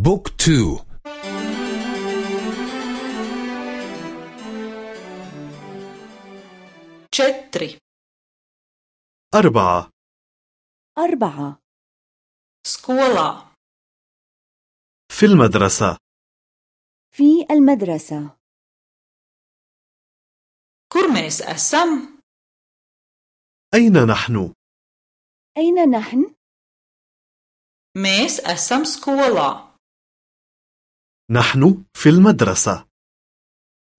بوك تو četri, أربعة أربعة skolā, في المدرسة في المدرسة mēs esam? أين نحن؟ أين نحن؟ Mēs esam skolā. نحن في المدرسة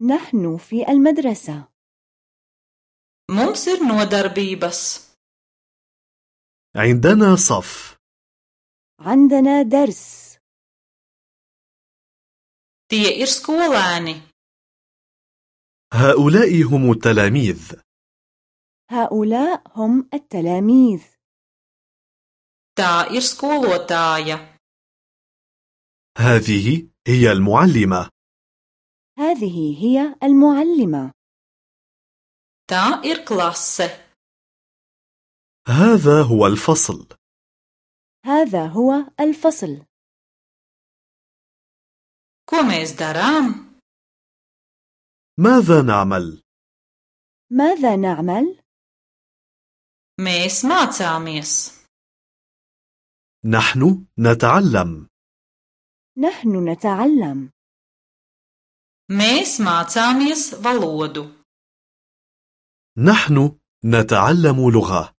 نحن في المدرسة Mums ir nodarbības. عندنا صف عندنا درس Tie ir skolēni. هؤلاء هم التلاميذ هؤلاء هم التلاميذ Tā ir skolotāja. هذه هي المعلمة هذه هي المعلمة Tā ir klase. هذا هو الفصل هذا هو الفصل Ko mēs darām? ماذا نعمل؟ ماذا نعمل؟ Mēs mācāmies. نحن نتعلم نحن نتعلم Mēs mācāmies valodu. نحن نتعلم لغة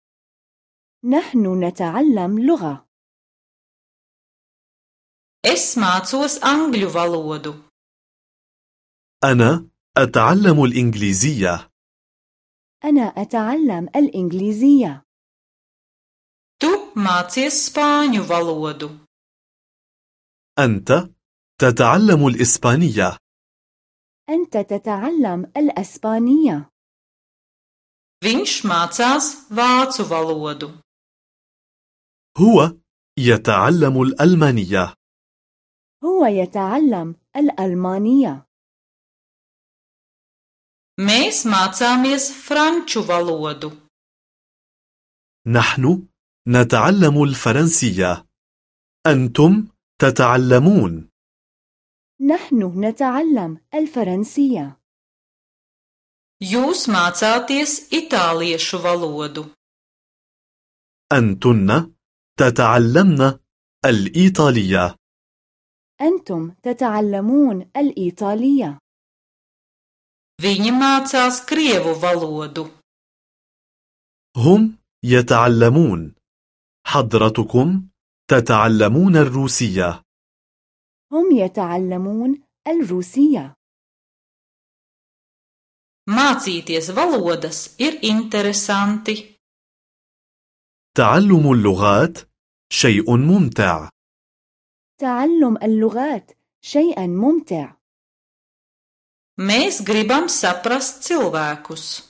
نحن نتعلم لغة Es mācos angļu valodu. أنا أتعلم الإنجليزية أنا أتعلم الإنجليزية Tu mācies spāņu valodu. أنت تتعلم الإسبانية. أنت تتعلم الأسبانية. Viņš mācās vācu valodu. هو يتعلم الألمانية. هو يتعلم الألمانية. Mēs mācāmies franču valodu. نحن نتعلم الفرنسية. أنتم تتعلمون. نحن نتعلم الفرنسية. Jūs mācāties itāliešu valodu. أنتن تتعلمن الإيطالية. أنتم تتعلمون الإيطالية. Viņi mācās krievu valodu. هم يتعلمون. حضرتكم تتعلمون الروسية. هم يتعلمون الروسية. Mācīties valodas ir interesanti. تعلم اللغات شيء ممتع. تعلم اللغات شيئا ممتع. Mēs gribam saprast cilvēkus.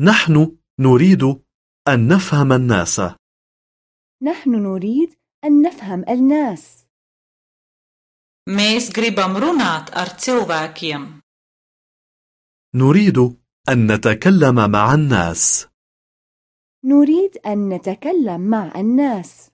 نحن نريد أن نفهم الناس. نحن نريد أن نفهم الناس. Mēs gribam runāt ar cilvēkiem. نريد أن نتكلم مع الناس. نريد أن نتكلم مع الناس.